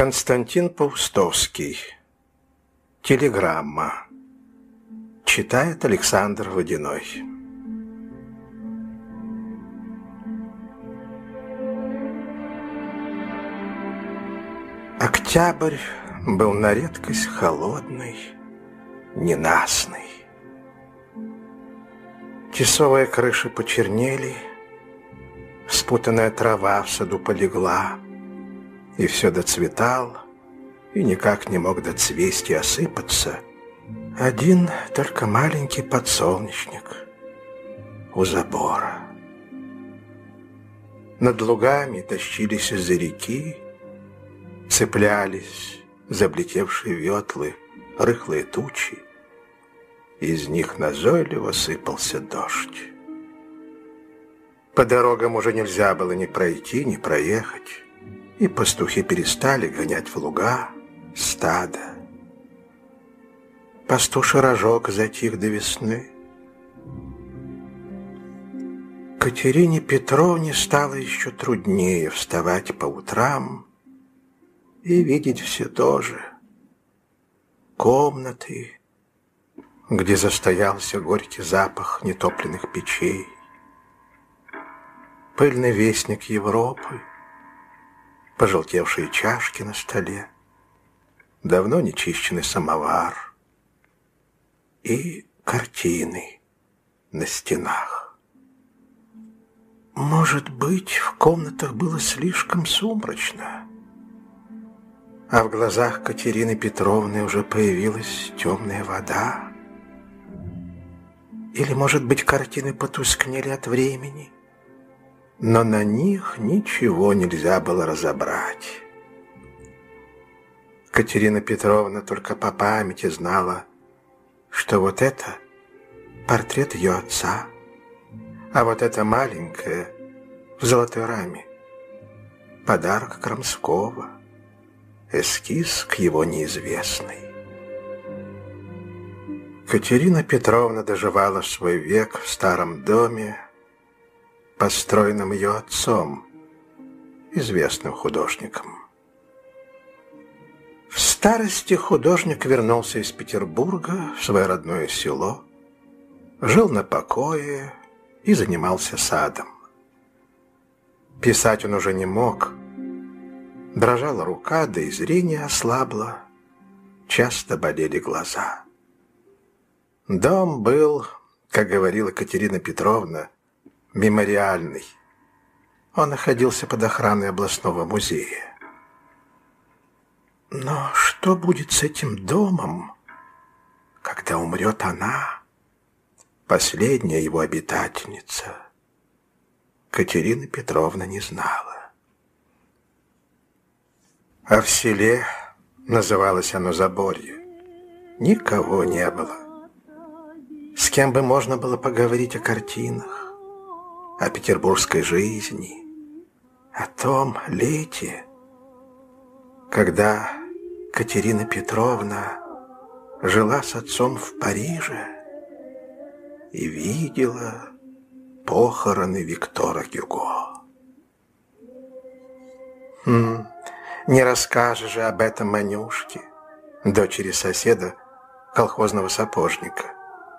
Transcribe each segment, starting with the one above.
Константин Паустовский. Телеграмма. Читает Александр Водяной. Октябрь был на редкость холодный, ненастный. Тесовые крыши почернели, спутанная трава в саду полегла, и все доцветал, и никак не мог доцвести осыпаться. Один только маленький подсолнечник у забора. Над лугами тащились из-за реки, цеплялись заблетевшие ветлы, рыхлые тучи. Из них назойливо сыпался дождь. По дорогам уже нельзя было ни пройти, ни проехать и пастухи перестали гонять в луга стадо. Пастуший рожок затих до весны. Катерине Петровне стало еще труднее вставать по утрам и видеть все то же. Комнаты, где застоялся горький запах нетопленных печей, пыльный вестник Европы, пожелтевшие чашки на столе, давно нечищенный самовар и картины на стенах. Может быть, в комнатах было слишком сумрачно, а в глазах Катерины Петровны уже появилась темная вода. Или, может быть, картины потускнели от времени — но на них ничего нельзя было разобрать. Катерина Петровна только по памяти знала, что вот это портрет ее отца, а вот это маленькое в золотой раме подарок Крамского, эскиз к его неизвестной. Катерина Петровна доживала свой век в старом доме, построенным ее отцом, известным художником. В старости художник вернулся из Петербурга в свое родное село, жил на покое и занимался садом. Писать он уже не мог, дрожала рука, да и зрение ослабло, часто болели глаза. Дом был, как говорила Катерина Петровна, мемориальный. Он находился под охраной областного музея. Но что будет с этим домом, когда умрет она, последняя его обитательница? Катерина Петровна не знала. А в селе, называлось оно Заборье, никого не было. С кем бы можно было поговорить о картинах? о а петербургской жизни, о том лете, когда Катерина Петровна жила с отцом в Париже и видела похороны Виктора Гюго. Хм, не расскажешь же об этом Манюшке, дочери соседа, колхозного сапожника.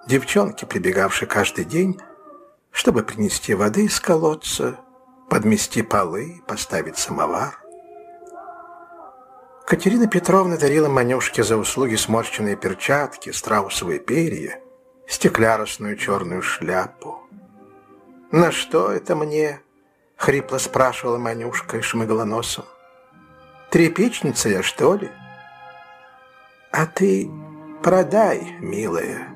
Девчонки, прибегавшей каждый день чтобы принести воды из колодца, подмести полы, поставить самовар. Катерина Петровна дарила Манюшке за услуги сморщенные перчатки, страусовые перья, стеклярусную черную шляпу. «На что это мне?» — хрипло спрашивала Манюшка и шмыгала носом. Трепичница я, что ли?» «А ты продай, милая»,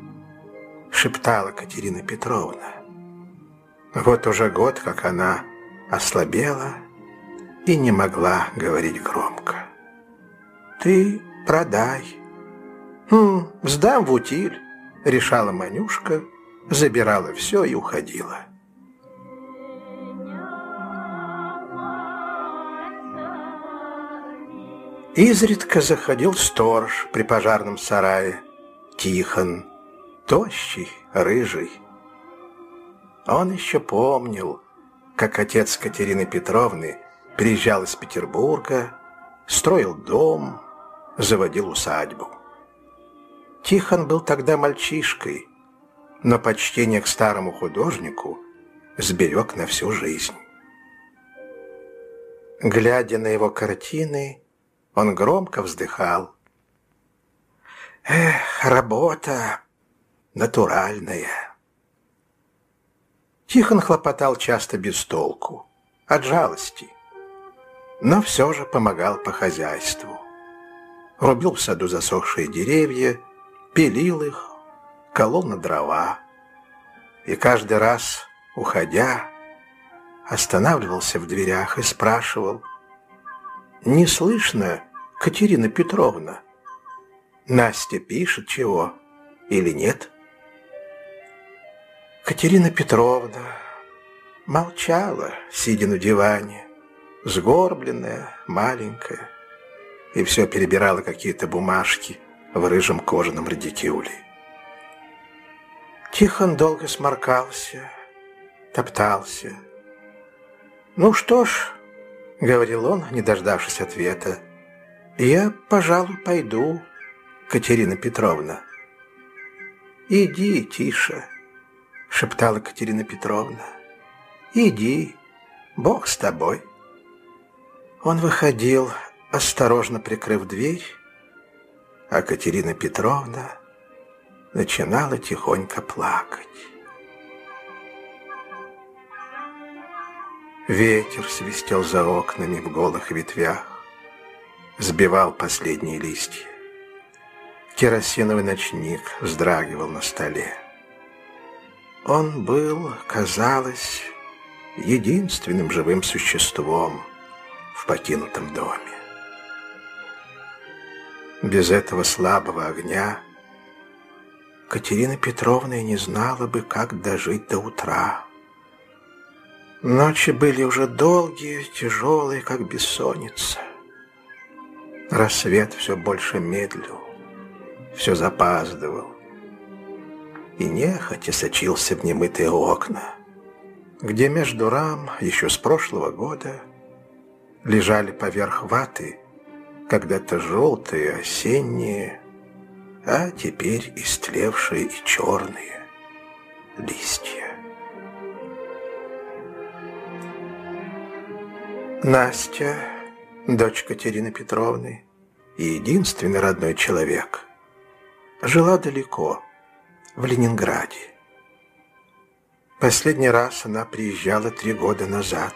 — шептала Катерина Петровна. Вот уже год, как она ослабела и не могла говорить громко. «Ты продай». «Хм, сдам в утиль», — решала Манюшка, забирала все и уходила. Изредка заходил сторож при пожарном сарае, Тихон, тощий, рыжий, он еще помнил, как отец Катерины Петровны приезжал из Петербурга, строил дом, заводил усадьбу. Тихон был тогда мальчишкой, но почтение к старому художнику сберег на всю жизнь. Глядя на его картины, он громко вздыхал. «Эх, работа натуральная!» Тихон хлопотал часто без толку, от жалости, но все же помогал по хозяйству. Рубил в саду засохшие деревья, пилил их, колол на дрова. И каждый раз, уходя, останавливался в дверях и спрашивал, «Не слышно, Катерина Петровна, Настя пишет чего или нет?» Катерина Петровна молчала, сидя на диване, сгорбленная, маленькая, и все перебирала какие-то бумажки в рыжем кожаном радикюле. Тихон долго сморкался, топтался. «Ну что ж», — говорил он, не дождавшись ответа, — «я, пожалуй, пойду, Катерина Петровна». «Иди, Тиша», — шептала Катерина Петровна. «Иди, Бог с тобой». Он выходил, осторожно прикрыв дверь, а Катерина Петровна начинала тихонько плакать. Ветер свистел за окнами в голых ветвях, сбивал последние листья. Керосиновый ночник вздрагивал на столе. Он был, казалось, единственным живым существом в покинутом доме. Без этого слабого огня Катерина Петровна и не знала бы, как дожить до утра. Ночи были уже долгие, тяжелые, как бессонница. Рассвет все больше медлил, все запаздывал и нехотя сочился в немытые окна, где между рам еще с прошлого года лежали поверх ваты когда-то желтые, осенние, а теперь истлевшие и черные листья. Настя, дочь Катерины Петровны, и единственный родной человек, жила далеко, в Ленинграде. Последний раз она приезжала три года назад.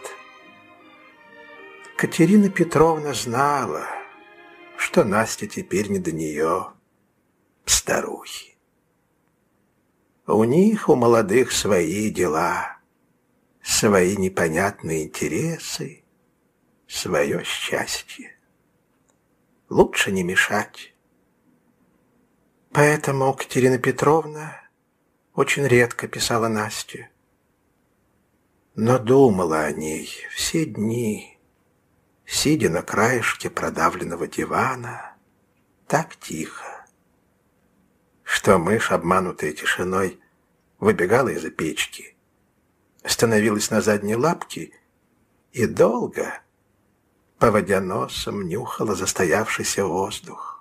Катерина Петровна знала, что Настя теперь не до нее, старухи. У них, у молодых, свои дела, свои непонятные интересы, свое счастье. Лучше не мешать. Поэтому Катерина Петровна очень редко писала Насте. Но думала о ней все дни, сидя на краешке продавленного дивана, так тихо, что мышь, обманутая тишиной, выбегала из-за печки, становилась на задние лапки и долго, поводя носом, нюхала застоявшийся воздух.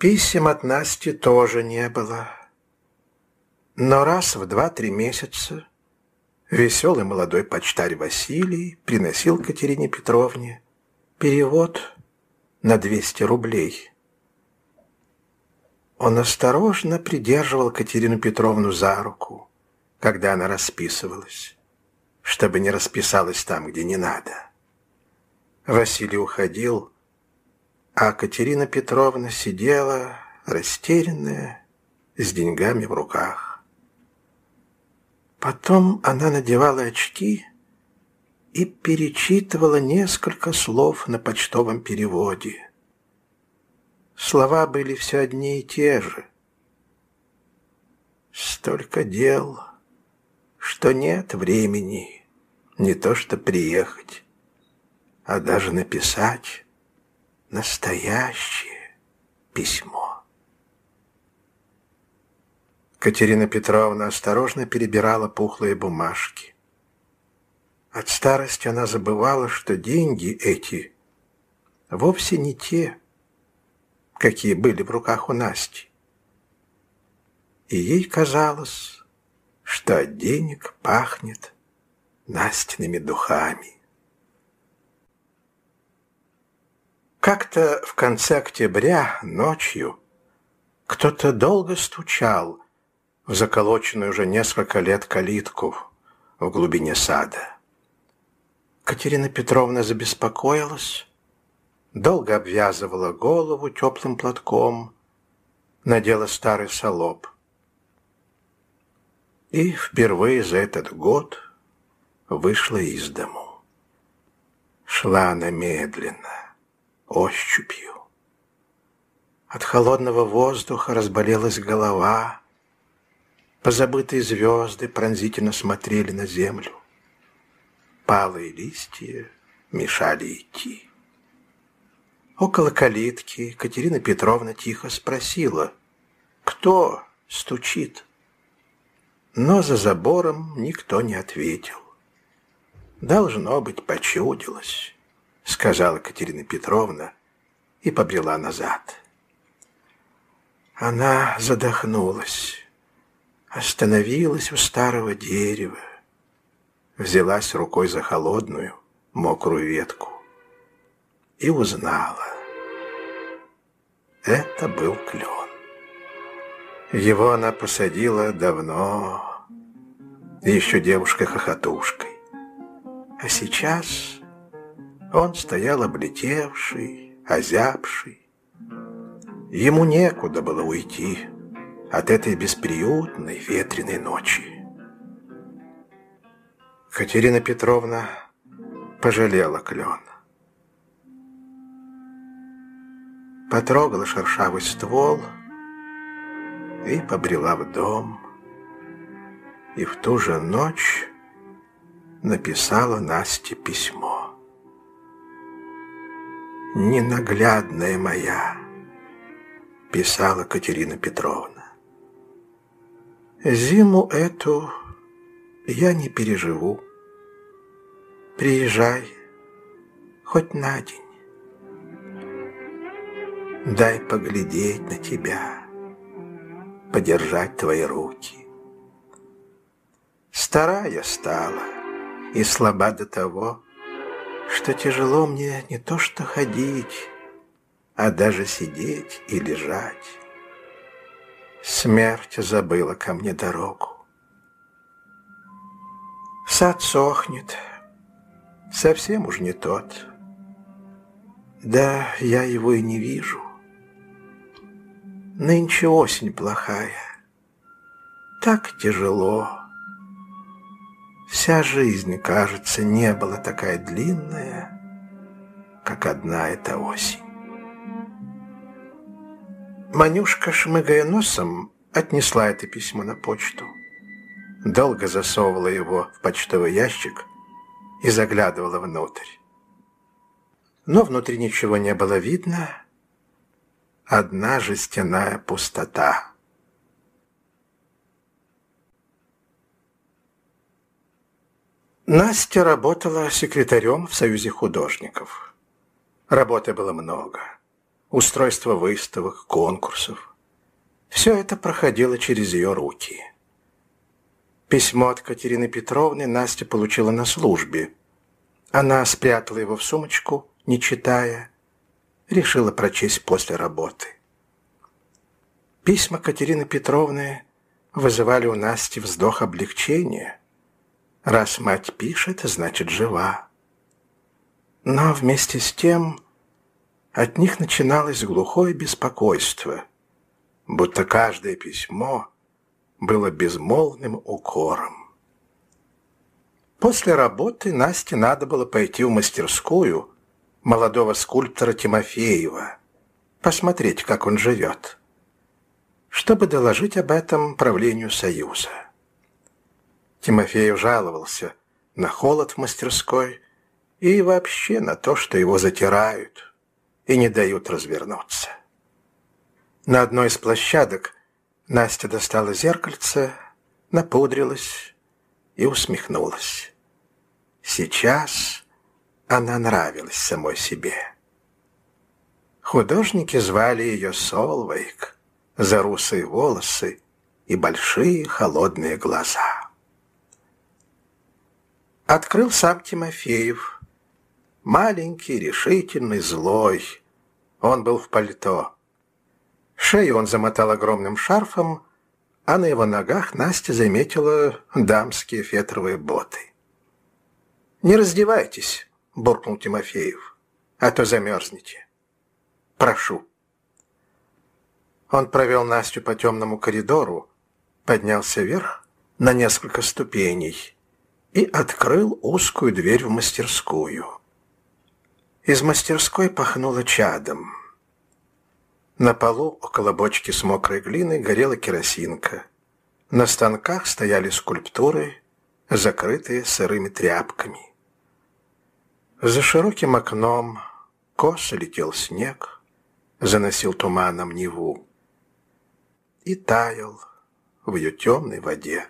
Писем от Насти тоже не было. Но раз в два-три месяца веселый молодой почтарь Василий приносил Катерине Петровне перевод на 200 рублей. Он осторожно придерживал Катерину Петровну за руку, когда она расписывалась, чтобы не расписалась там, где не надо. Василий уходил, а Катерина Петровна сидела, растерянная, с деньгами в руках. Потом она надевала очки и перечитывала несколько слов на почтовом переводе. Слова были все одни и те же. Столько дел, что нет времени не то что приехать, а даже написать настоящее письмо. Катерина Петровна осторожно перебирала пухлые бумажки. От старости она забывала, что деньги эти вовсе не те, какие были в руках у Насти. И ей казалось, что от денег пахнет Настиными духами. Как-то в конце октября ночью кто-то долго стучал в заколоченную уже несколько лет калитку в глубине сада. Катерина Петровна забеспокоилась, долго обвязывала голову теплым платком, надела старый солоб. И впервые за этот год вышла из дому. Шла она медленно ощупью. От холодного воздуха разболелась голова. Позабытые звезды пронзительно смотрели на землю. Палые листья мешали идти. Около калитки Катерина Петровна тихо спросила, кто стучит. Но за забором никто не ответил. Должно быть, почудилось сказала Катерина Петровна и побрела назад. Она задохнулась, остановилась у старого дерева, взялась рукой за холодную, мокрую ветку и узнала. Это был клен. Его она посадила давно, еще девушкой хохотушкой А сейчас он стоял облетевший, озябший. Ему некуда было уйти от этой бесприютной ветреной ночи. Катерина Петровна пожалела клен. Потрогала шершавый ствол и побрела в дом. И в ту же ночь написала Насте письмо ненаглядная моя», – писала Катерина Петровна. «Зиму эту я не переживу. Приезжай хоть на день. Дай поглядеть на тебя, подержать твои руки. Старая стала и слаба до того, что тяжело мне не то что ходить, а даже сидеть и лежать. Смерть забыла ко мне дорогу. Сад сохнет, совсем уж не тот. Да, я его и не вижу. Нынче осень плохая, так тяжело. Вся жизнь, кажется, не была такая длинная, как одна эта осень. Манюшка, шмыгая носом, отнесла это письмо на почту. Долго засовывала его в почтовый ящик и заглядывала внутрь. Но внутри ничего не было видно, одна жестяная пустота. Настя работала секретарем в Союзе художников. Работы было много. Устройство выставок, конкурсов. Все это проходило через ее руки. Письмо от Катерины Петровны Настя получила на службе. Она спрятала его в сумочку, не читая. Решила прочесть после работы. Письма Катерины Петровны вызывали у Насти вздох облегчения – Раз мать пишет, значит жива. Но вместе с тем от них начиналось глухое беспокойство, будто каждое письмо было безмолвным укором. После работы Насте надо было пойти в мастерскую молодого скульптора Тимофеева, посмотреть, как он живет, чтобы доложить об этом правлению Союза. Тимофеев жаловался на холод в мастерской и вообще на то, что его затирают и не дают развернуться. На одной из площадок Настя достала зеркальце, напудрилась и усмехнулась. Сейчас она нравилась самой себе. Художники звали ее Солвейк за русые волосы и большие холодные глаза. Открыл сам Тимофеев. Маленький, решительный, злой. Он был в пальто. Шею он замотал огромным шарфом, а на его ногах Настя заметила дамские фетровые боты. «Не раздевайтесь», — буркнул Тимофеев, — «а то замерзнете. Прошу». Он провел Настю по темному коридору, поднялся вверх на несколько ступеней — и открыл узкую дверь в мастерскую. Из мастерской пахнуло чадом. На полу около бочки с мокрой глиной горела керосинка. На станках стояли скульптуры, закрытые сырыми тряпками. За широким окном косо летел снег, заносил туманом Неву и таял в ее темной воде.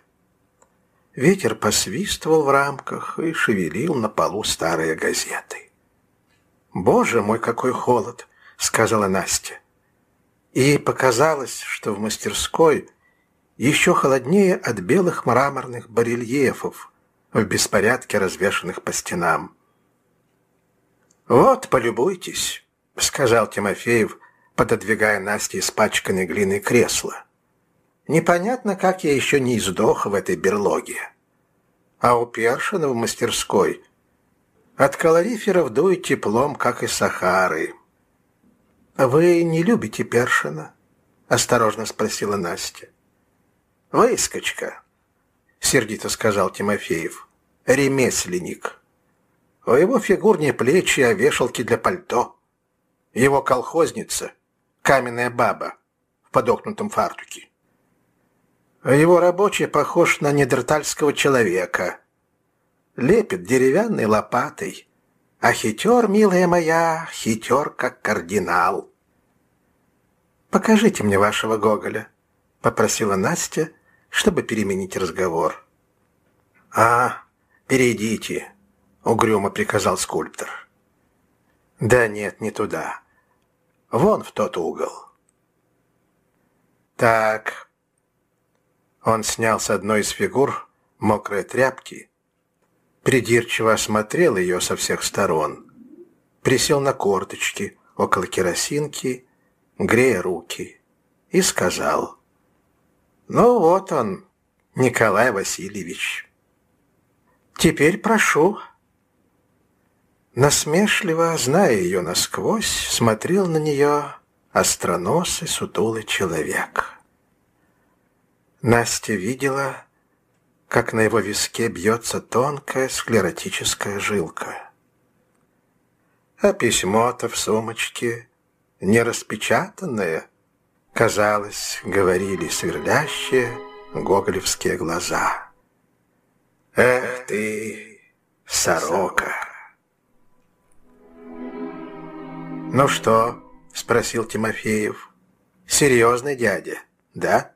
Ветер посвистывал в рамках и шевелил на полу старые газеты. «Боже мой, какой холод!» — сказала Настя. И показалось, что в мастерской еще холоднее от белых мраморных барельефов, в беспорядке развешанных по стенам. «Вот, полюбуйтесь», — сказал Тимофеев, пододвигая Насте испачканное глиной кресло. Непонятно, как я еще не издох в этой берлоге. А у Першина в мастерской от калориферов дует теплом, как из Сахары. «Вы не любите Першина?» – осторожно спросила Настя. «Выскочка», – сердито сказал Тимофеев. «Ремесленник. У его фигурнее плечи, а вешалки для пальто. Его колхозница – каменная баба в подокнутом фартуке. А его рабочий похож на недертальского человека. Лепит деревянной лопатой. А хитер, милая моя, хитер как кардинал. «Покажите мне вашего Гоголя», — попросила Настя, чтобы переменить разговор. «А, перейдите», — угрюмо приказал скульптор. «Да нет, не туда. Вон в тот угол». «Так, он снял с одной из фигур мокрые тряпки, придирчиво осмотрел ее со всех сторон, присел на корточки около керосинки, грея руки, и сказал, «Ну вот он, Николай Васильевич. Теперь прошу». Насмешливо, зная ее насквозь, смотрел на нее остроносый сутулый человек. Настя видела, как на его виске бьется тонкая склеротическая жилка. А письмо-то в сумочке не распечатанное, казалось, говорили сверлящие гоголевские глаза. «Эх ты, сорока!» «Ну что?» — спросил Тимофеев. «Серьезный дядя, да?»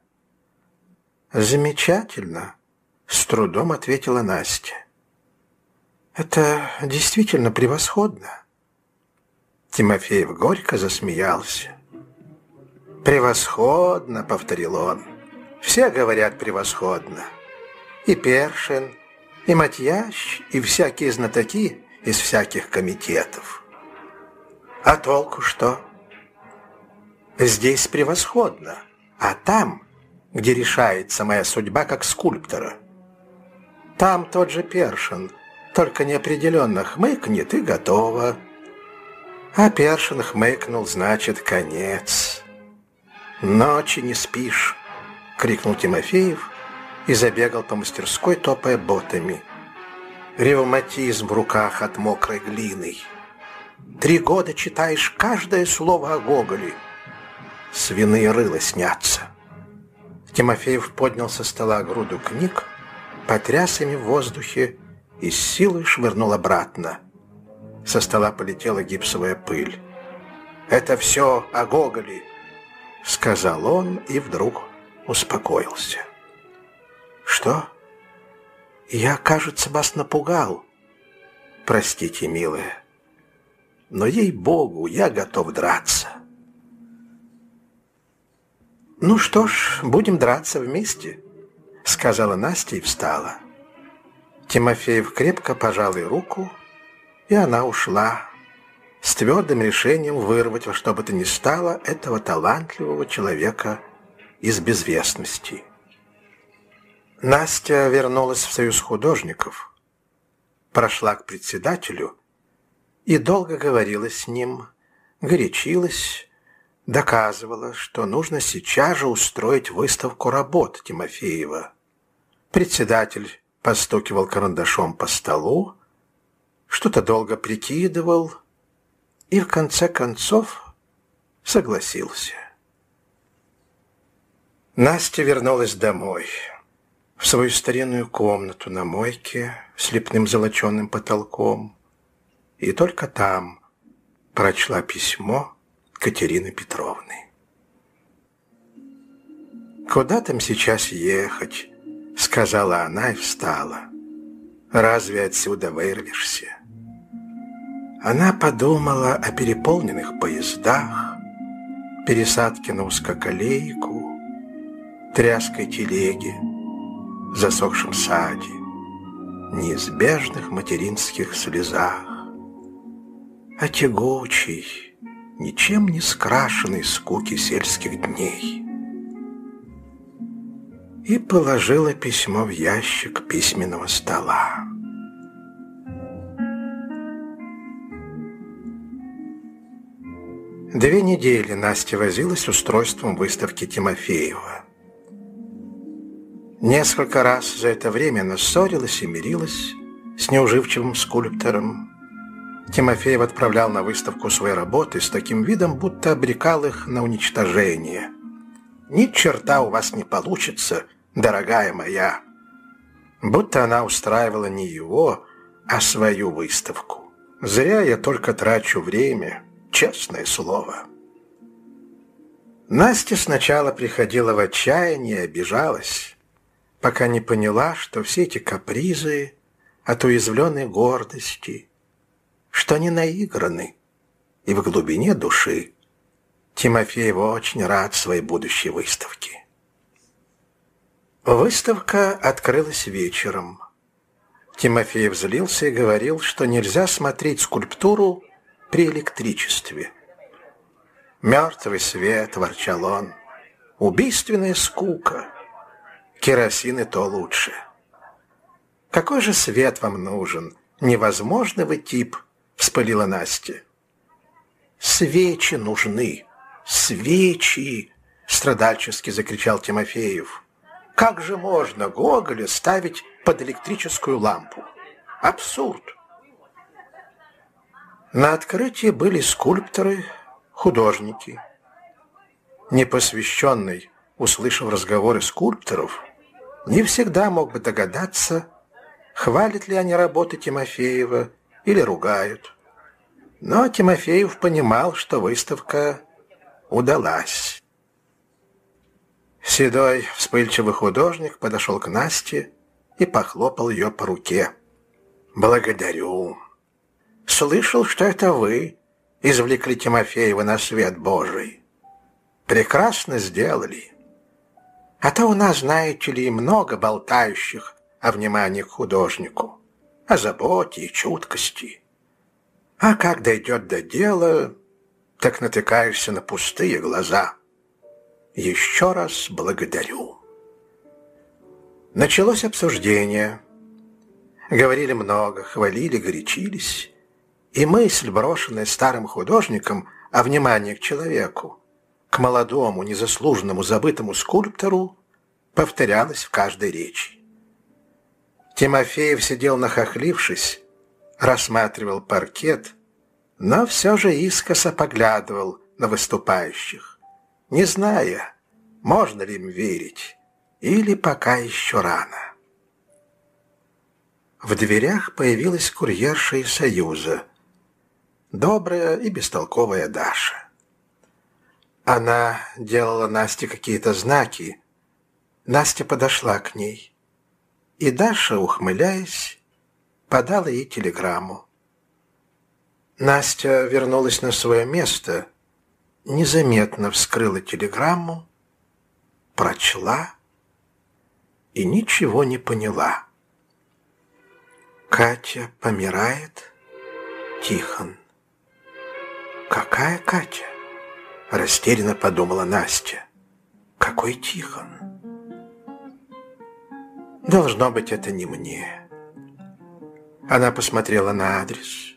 «Замечательно!» — с трудом ответила Настя. «Это действительно превосходно!» Тимофеев горько засмеялся. «Превосходно!» — повторил он. «Все говорят превосходно. И Першин, и Матьящ, и всякие знатоки из всяких комитетов. А толку что? Здесь превосходно, а там...» где решается моя судьба как скульптора. Там тот же Першин, только неопределенно хмыкнет и готово. А Першин хмыкнул, значит, конец. «Ночи не спишь!» — крикнул Тимофеев и забегал по мастерской, топая ботами. Ревматизм в руках от мокрой глины. Три года читаешь каждое слово о Гоголе. Свиные рыла снятся. Тимофеев поднял со стола груду книг, потряс ими в воздухе и с силой швырнул обратно. Со стола полетела гипсовая пыль. «Это все о Гоголе», — сказал он и вдруг успокоился. «Что? Я, кажется, вас напугал. Простите, милая, но, ей-богу, я готов драться». «Ну что ж, будем драться вместе», — сказала Настя и встала. Тимофеев крепко пожал ей руку, и она ушла с твердым решением вырвать во что бы то ни стало этого талантливого человека из безвестности. Настя вернулась в Союз художников, прошла к председателю и долго говорила с ним, горячилась, доказывала, что нужно сейчас же устроить выставку работ Тимофеева. Председатель постукивал карандашом по столу, что-то долго прикидывал и в конце концов согласился. Настя вернулась домой, в свою старинную комнату на мойке с лепным золоченым потолком, и только там прочла письмо, Катерины Петровны. «Куда там сейчас ехать?» — сказала она и встала. «Разве отсюда вырвешься?» Она подумала о переполненных поездах, пересадке на узкоколейку, тряской телеге, засохшем саде, неизбежных материнских слезах, о тягучей, ничем не скрашенной скуки сельских дней. И положила письмо в ящик письменного стола. Две недели Настя возилась устройством выставки Тимофеева. Несколько раз за это время она ссорилась и мирилась с неуживчивым скульптором, Тимофеев отправлял на выставку свои работы с таким видом, будто обрекал их на уничтожение. «Ни черта у вас не получится, дорогая моя!» Будто она устраивала не его, а свою выставку. «Зря я только трачу время, честное слово!» Настя сначала приходила в отчаяние и обижалась, пока не поняла, что все эти капризы от уязвленной гордости – что они наиграны и в глубине души Тимофеев очень рад своей будущей выставке. Выставка открылась вечером. Тимофеев злился и говорил, что нельзя смотреть скульптуру при электричестве. «Мертвый свет», — ворчал он, — «убийственная скука. Керосин и то лучше». «Какой же свет вам нужен? Невозможный вы тип», вспылила Настя. «Свечи нужны! Свечи!» — страдальчески закричал Тимофеев. «Как же можно Гоголя ставить под электрическую лампу? Абсурд!» На открытии были скульпторы, художники. Непосвященный, услышав разговоры скульпторов, не всегда мог бы догадаться, хвалят ли они работы Тимофеева – или ругают. Но Тимофеев понимал, что выставка удалась. Седой, вспыльчивый художник подошел к Насте и похлопал ее по руке. «Благодарю. Слышал, что это вы извлекли Тимофеева на свет Божий. Прекрасно сделали. А то у нас, знаете ли, много болтающих о внимании к художнику о заботе и чуткости. А как дойдет до дела, так натыкаешься на пустые глаза. Еще раз благодарю. Началось обсуждение. Говорили много, хвалили, горячились. И мысль, брошенная старым художником о внимании к человеку, к молодому, незаслуженному, забытому скульптору, повторялась в каждой речи. Тимофеев сидел нахохлившись, рассматривал паркет, но все же искоса поглядывал на выступающих, не зная, можно ли им верить или пока еще рано. В дверях появилась курьерша из Союза, добрая и бестолковая Даша. Она делала Насте какие-то знаки. Настя подошла к ней – и Даша, ухмыляясь, подала ей телеграмму. Настя вернулась на свое место, незаметно вскрыла телеграмму, прочла и ничего не поняла. Катя помирает, Тихон. «Какая Катя?» – растерянно подумала Настя. «Какой Тихон?» Должно быть, это не мне. Она посмотрела на адрес.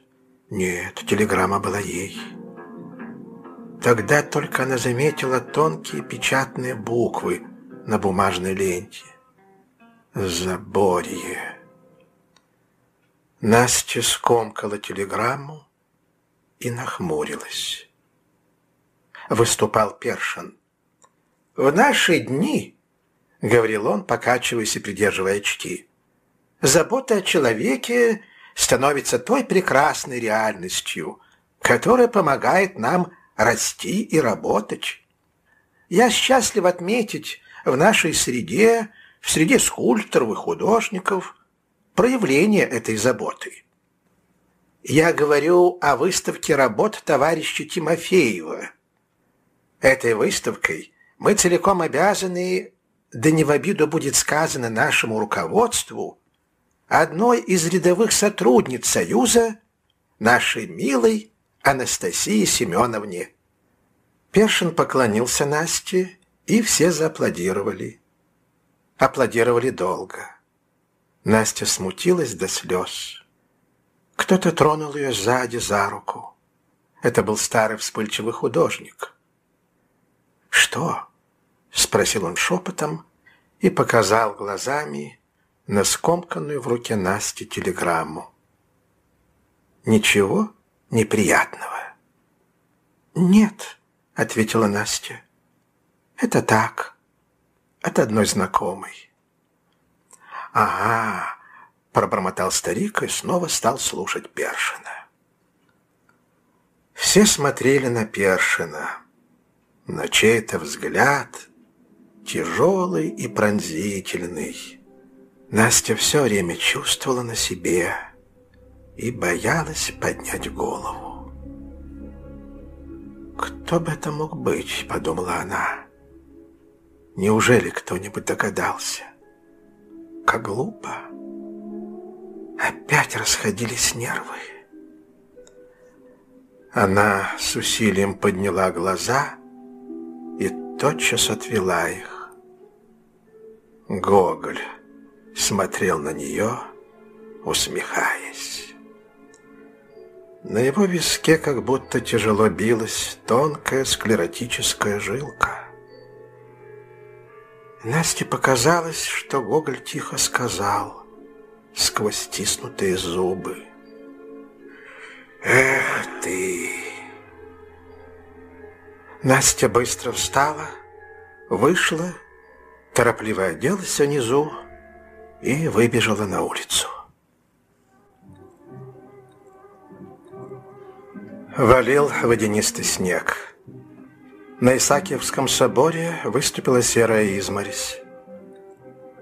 Нет, телеграмма была ей. Тогда только она заметила тонкие печатные буквы на бумажной ленте. Заборье. Настя скомкала телеграмму и нахмурилась. Выступал Першин. «В наши дни», — говорил он, покачиваясь и придерживая очки. «Забота о человеке становится той прекрасной реальностью, которая помогает нам расти и работать. Я счастлив отметить в нашей среде, в среде скульпторов и художников, проявление этой заботы. Я говорю о выставке работ товарища Тимофеева. Этой выставкой мы целиком обязаны да не в обиду будет сказано нашему руководству, одной из рядовых сотрудниц Союза, нашей милой Анастасии Семеновне. Першин поклонился Насте, и все зааплодировали. Аплодировали долго. Настя смутилась до слез. Кто-то тронул ее сзади за руку. Это был старый вспыльчивый художник. «Что?» — спросил он шепотом, и показал глазами на скомканную в руке Насти телеграмму. «Ничего неприятного?» «Нет», — ответила Настя. «Это так. От одной знакомой». «Ага», — пробормотал старик и снова стал слушать Першина. Все смотрели на Першина, но чей-то взгляд тяжелый и пронзительный. Настя все время чувствовала на себе и боялась поднять голову. «Кто бы это мог быть?» – подумала она. «Неужели кто-нибудь догадался?» «Как глупо!» Опять расходились нервы. Она с усилием подняла глаза и тотчас отвела их. Гоголь смотрел на нее, усмехаясь. На его виске как будто тяжело билась тонкая склеротическая жилка. Насте показалось, что Гоголь тихо сказал сквозь тиснутые зубы. «Эх ты!» Настя быстро встала, вышла торопливо оделась внизу и выбежала на улицу. Валил водянистый снег. На Исаакиевском соборе выступила серая изморись.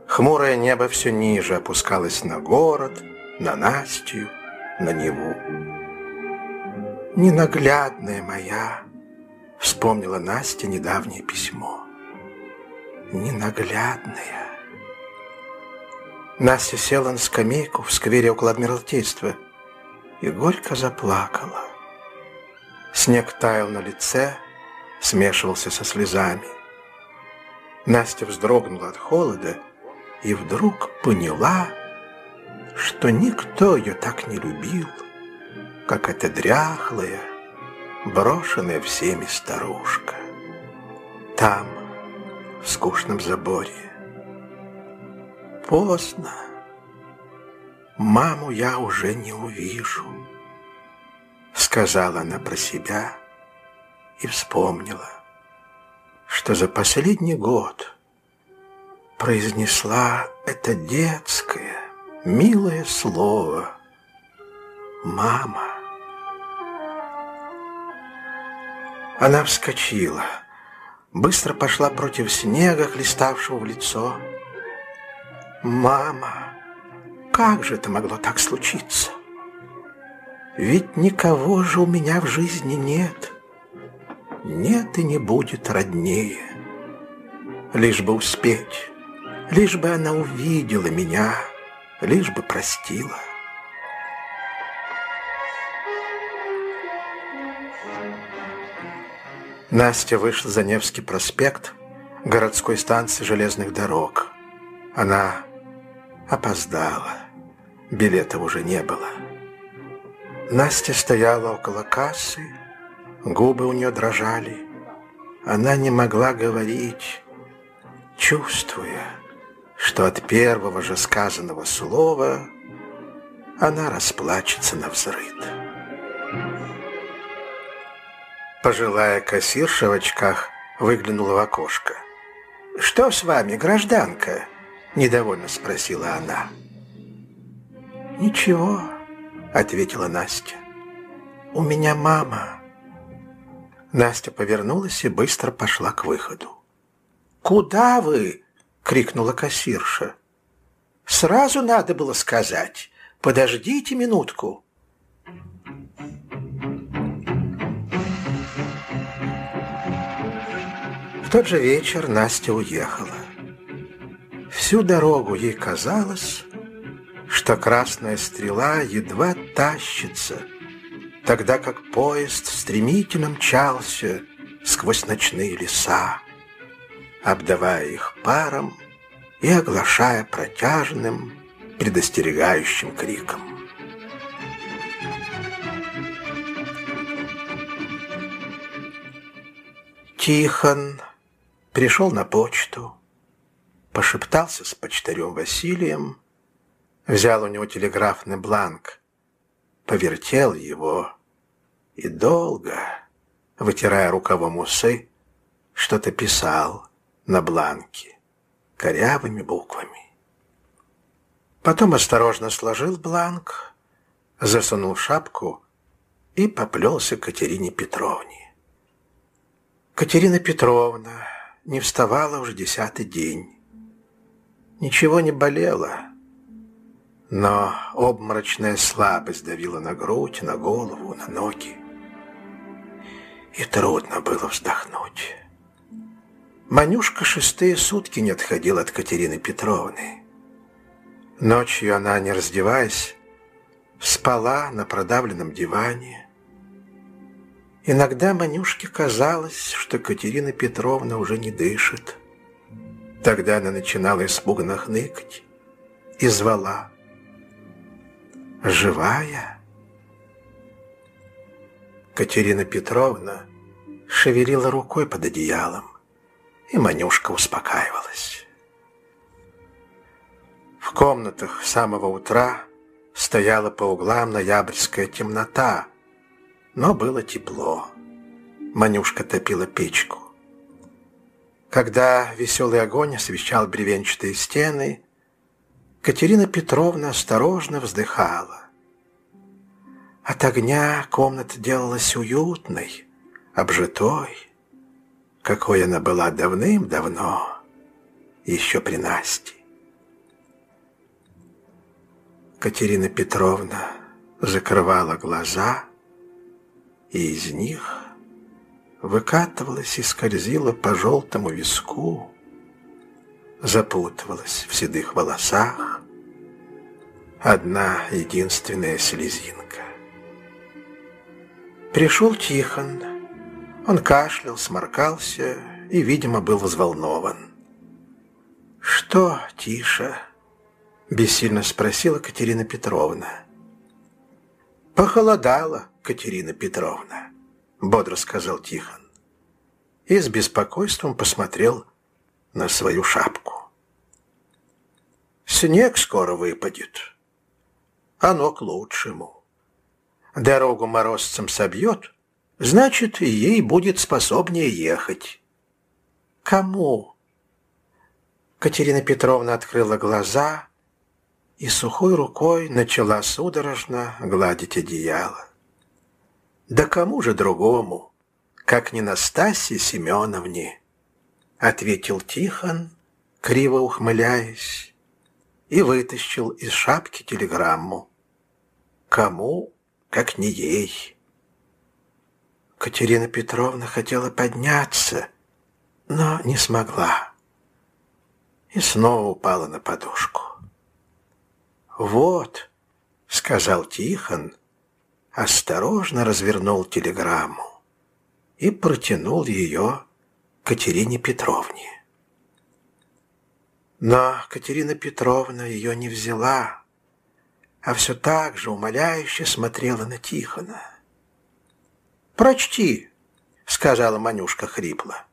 Хмурое небо все ниже опускалось на город, на Настю, на Неву. «Ненаглядная моя!» — вспомнила Настя недавнее письмо ненаглядная. Настя села на скамейку в сквере около Адмиралтейства и горько заплакала. Снег таял на лице, смешивался со слезами. Настя вздрогнула от холода и вдруг поняла, что никто ее так не любил, как эта дряхлая, брошенная всеми старушка. Там, в скучном заборе. Поздно. Маму я уже не увижу. Сказала она про себя и вспомнила, что за последний год произнесла это детское, милое слово «мама». Она вскочила – быстро пошла против снега, хлеставшего в лицо, «Мама, как же это могло так случиться? Ведь никого же у меня в жизни нет. Нет и не будет роднее. лишь бы успеть, лишь бы она Настя вышла за Невский проспект, городской станции железных дорог. Она опоздала. билета уже не было. Настя стояла около кассы, губы у нее дрожали. Она не могла говорить, чувствуя, что от первого же сказанного слова она расплачется на взрыд. Пожилая кассирша в очках выглянула в окошко. «Что с вами, гражданка?» – недовольно спросила она. «Ничего», – ответила Настя. «У меня мама». Настя повернулась и быстро пошла к выходу. «Куда вы?» – крикнула кассирша. «Сразу надо было сказать. Подождите минутку». тот же вечер Настя уехала. Всю дорогу ей казалось, что красная стрела едва тащится, тогда как поезд стремительно мчался сквозь ночные леса, обдавая их паром и оглашая протяжным, предостерегающим криком. Тихон перешел на почту, пошептался с почтарем Василием, взял у него телеграфный бланк, повертел его и долго, вытирая рукавом усы, что-то писал на бланке корявыми буквами. Потом осторожно сложил бланк, засунул шапку и поплелся к Катерине Петровне. Катерина Петровна не вставала уже десятый день. Ничего не болело, но обморочная слабость давила на грудь, на голову, на ноги. И трудно было вздохнуть. Манюшка шестые сутки не отходила от Катерины Петровны. Ночью она, не раздеваясь, спала на продавленном диване, Иногда Манюшке казалось, что Катерина Петровна уже не дышит. Тогда она начинала испуганно хныкать и звала. «Живая?» Катерина Петровна шевелила рукой под одеялом, и Манюшка успокаивалась. В комнатах с самого утра стояла по углам ноябрьская темнота – но было тепло. Манюшка топила печку. Когда веселый огонь освещал бревенчатые стены, Катерина Петровна осторожно вздыхала. От огня комната делалась уютной, обжитой, какой она была давным-давно, еще при Насте. Катерина Петровна закрывала глаза и из них выкатывалась и скользила по желтому виску, запутывалась в седых волосах одна единственная слезинка. Пришел Тихон. Он кашлял, сморкался и, видимо, был взволнован. «Что, Тиша?» — бессильно спросила Катерина Петровна. «Похолодало», Катерина Петровна», — бодро сказал Тихон. И с беспокойством посмотрел на свою шапку. «Снег скоро выпадет. Оно к лучшему. Дорогу морозцам собьет, значит, ей будет способнее ехать». «Кому?» Катерина Петровна открыла глаза и сухой рукой начала судорожно гладить одеяло. Да кому же другому, как не Настасье Семеновне? Ответил Тихон, криво ухмыляясь, и вытащил из шапки телеграмму. Кому, как не ей? Катерина Петровна хотела подняться, но не смогла. И снова упала на подушку. «Вот», — сказал Тихон, — осторожно развернул телеграмму и протянул ее Катерине Петровне. Но Катерина Петровна ее не взяла, а все так же умоляюще смотрела на Тихона. «Прочти!» — сказала Манюшка хрипло.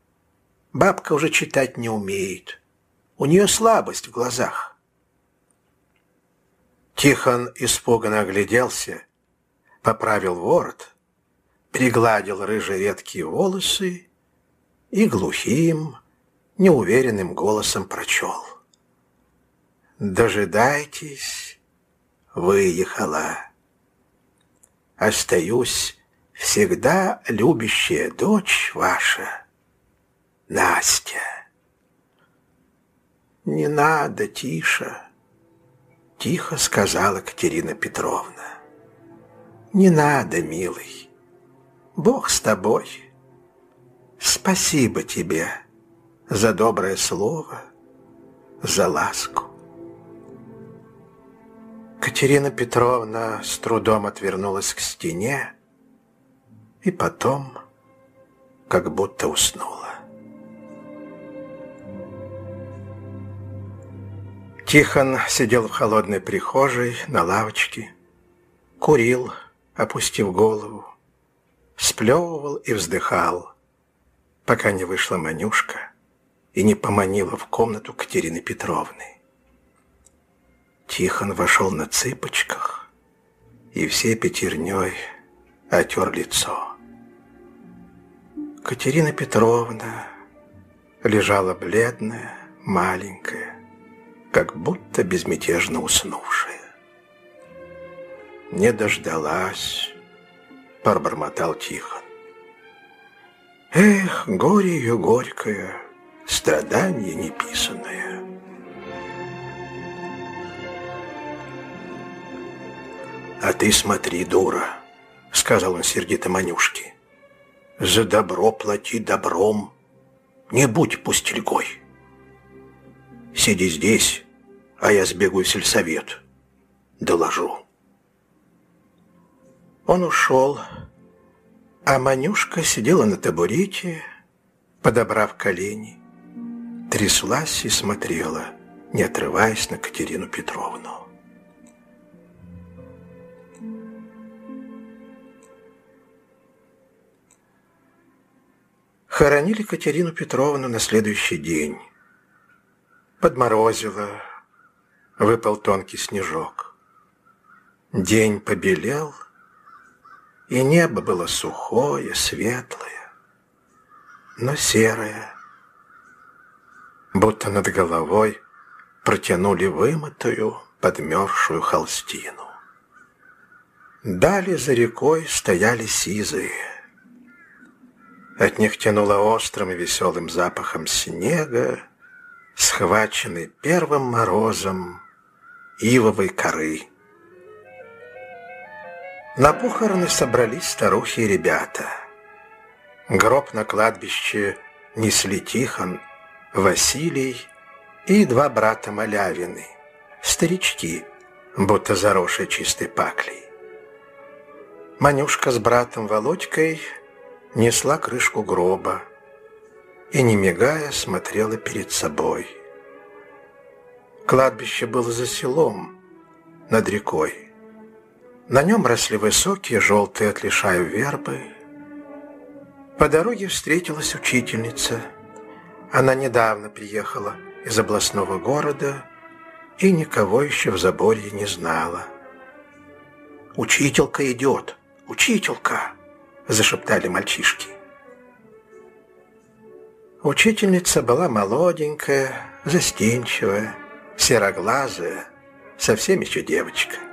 «Бабка уже читать не умеет. У нее слабость в глазах». Тихон испуганно огляделся поправил ворот, пригладил рыжие редкие волосы и глухим, неуверенным голосом прочел. «Дожидайтесь, выехала. Остаюсь всегда любящая дочь ваша, Настя». «Не надо, тиша", тихо сказала Катерина Петровна. Не надо, милый. Бог с тобой. Спасибо тебе за доброе слово, за ласку. Катерина Петровна с трудом отвернулась к стене и потом как будто уснула. Тихон сидел в холодной прихожей на лавочке, курил, опустив голову, сплевывал и вздыхал, пока не вышла Манюшка и не поманила в комнату Катерины Петровны. Тихон вошел на цыпочках и всей пятерней отер лицо. Катерина Петровна лежала бледная, маленькая, как будто безмятежно уснувшая не дождалась, — пробормотал тихо. Эх, горе ее горькое, страдание неписанное. «А ты смотри, дура», — сказал он сердито Манюшке. «За добро плати добром, не будь пустельгой. Сиди здесь, а я сбегаю в сельсовет, доложу». Он ушел, а Манюшка сидела на табурете, подобрав колени, тряслась и смотрела, не отрываясь на Катерину Петровну. Хоронили Катерину Петровну на следующий день. Подморозило, выпал тонкий снежок. День побелел — и небо было сухое, светлое, но серое, будто над головой протянули вымытую, подмерзшую холстину. Далее за рекой стояли сизые. От них тянуло острым и веселым запахом снега, схваченный первым морозом ивовой коры. На похороны собрались старухи и ребята. Гроб на кладбище несли Тихон, Василий и два брата Малявины, старички, будто заросшие чистой паклей. Манюшка с братом Володькой несла крышку гроба и, не мигая, смотрела перед собой. Кладбище было за селом, над рекой. На нем росли высокие, желтые от лишаю вербы. По дороге встретилась учительница. Она недавно приехала из областного города и никого еще в заборе не знала. «Учителька идет! Учителька!» – зашептали мальчишки. Учительница была молоденькая, застенчивая, сероглазая, совсем еще девочка –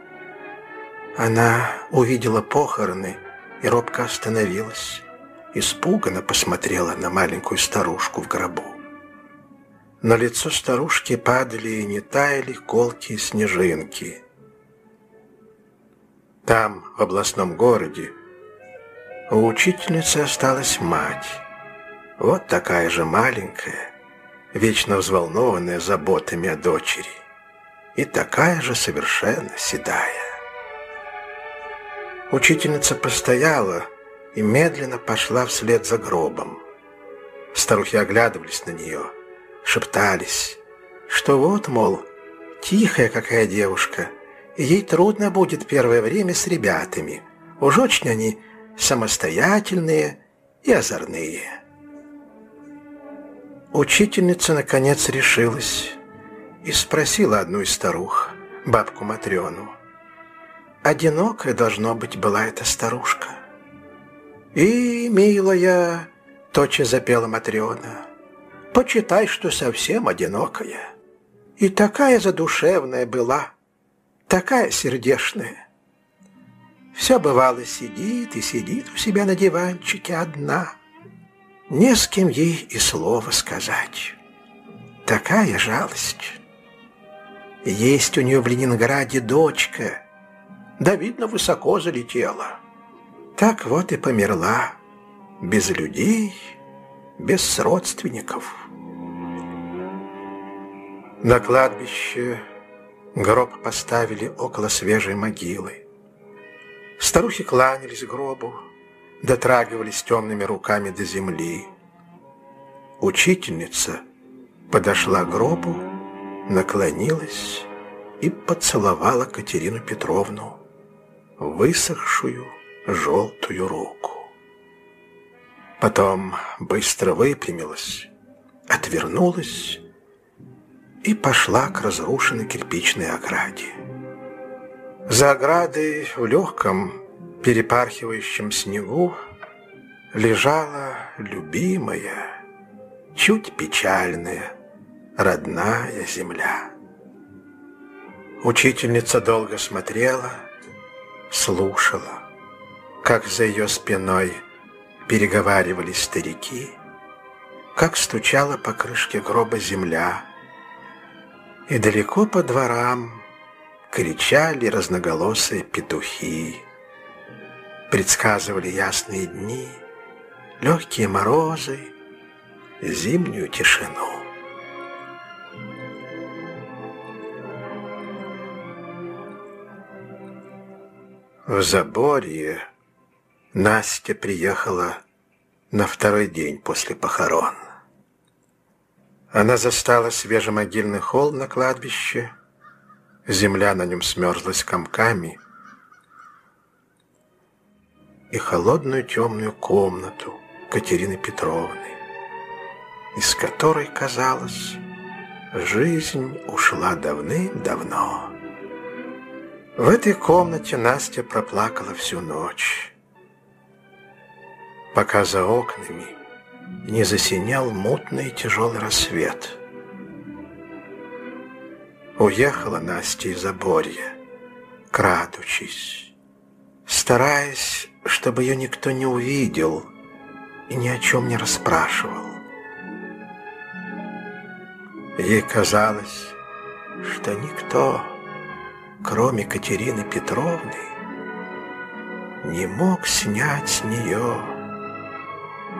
она увидела похороны и робко остановилась. Испуганно посмотрела на маленькую старушку в гробу. На лицо старушки падали и не таяли колкие снежинки. Там, в областном городе, у учительницы осталась мать. Вот такая же маленькая, вечно взволнованная заботами о дочери. И такая же совершенно седая. Учительница постояла и медленно пошла вслед за гробом. Старухи оглядывались на нее, шептались, что вот, мол, тихая какая девушка, и ей трудно будет первое время с ребятами. Уж очень они самостоятельные и озорные. Учительница, наконец, решилась и спросила одну из старух, бабку Матрёну, одинокая должно быть была эта старушка. «И, милая!» — тотчас запела Матриона. «Почитай, что совсем одинокая. И такая задушевная была, такая сердешная. Все бывало сидит и сидит у себя на диванчике одна. Не с кем ей и слова сказать. Такая жалость. Есть у нее в Ленинграде дочка — да, видно, высоко залетела. Так вот и померла. Без людей, без родственников. На кладбище гроб поставили около свежей могилы. Старухи кланялись гробу, дотрагивались темными руками до земли. Учительница подошла к гробу, наклонилась и поцеловала Катерину Петровну высохшую желтую руку. Потом быстро выпрямилась, отвернулась и пошла к разрушенной кирпичной ограде. За оградой в легком перепархивающем снегу лежала любимая, чуть печальная, родная земля. Учительница долго смотрела — слушала, как за ее спиной переговаривались старики, как стучала по крышке гроба земля, и далеко по дворам кричали разноголосые петухи, предсказывали ясные дни, легкие морозы, зимнюю тишину. В Заборье Настя приехала на второй день после похорон. Она застала свежемогильный холл на кладбище, земля на нем смерзлась комками, и холодную темную комнату Катерины Петровны, из которой, казалось, жизнь ушла давным-давно. В этой комнате Настя проплакала всю ночь, пока за окнами не засинял мутный тяжелый рассвет. Уехала Настя из Заборья, крадучись, стараясь, чтобы ее никто не увидел и ни о чем не расспрашивал. Ей казалось, что никто кроме Катерины Петровны, не мог снять с нее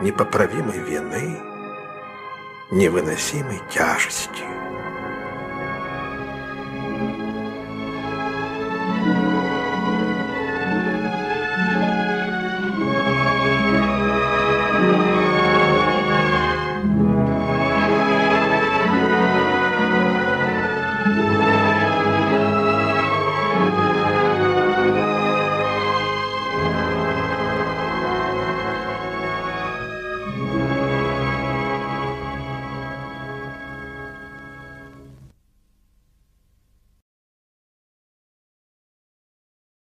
непоправимой вины, невыносимой тяжести.